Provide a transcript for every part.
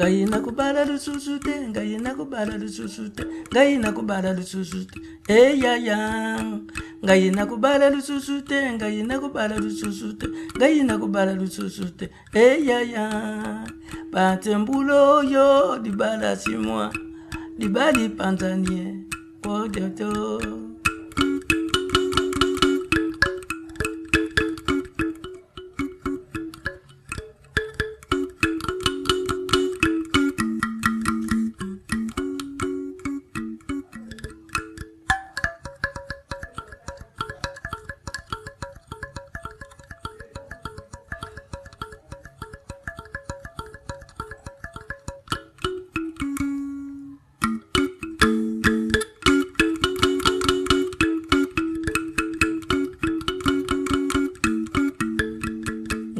ngai nakubala lisusu te ngai nakubala lisusu te ngai nakubala lisusu te eyaya eh, ngai nakubala lisusu te ngai nakubala lisusu te ngai nakubala lisusu te eyaya eh, batembulo oyo libala simwa libali panzanie podeto oh,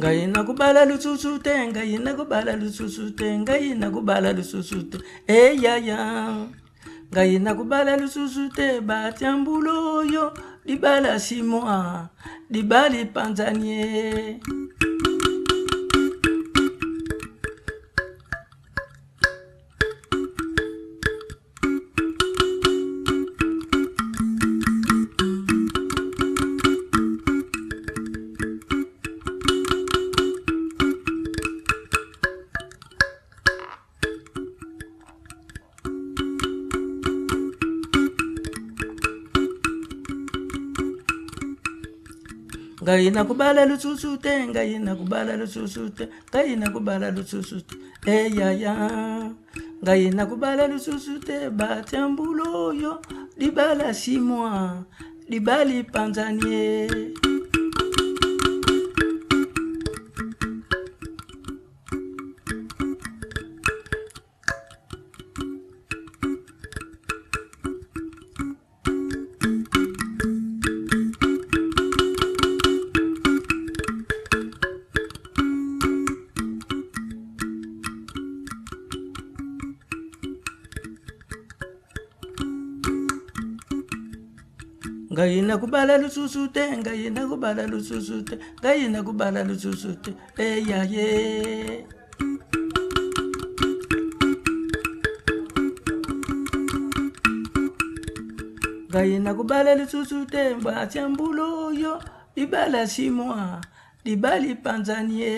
ngai nakubala lisusu te ngai nakubala lisusu te ngai nakubala lisusu te eyaya eh, ngai nakubala lisusu te batya mbula oyo libala simoa libali panzanie ngai nakubala lususu te ngai nakubala lususu te ngai nakubala lususu te eyaya eh, ngai nakubala lususu te batya mbula oyo libala simwa libali panzanie ngai nakubala lisusu te ngai nakubala lisusu te ngai nakubala lisusu te eyaye eh, ngai nakubala lisusu te batya mbula oyo libala simwa libali panzanie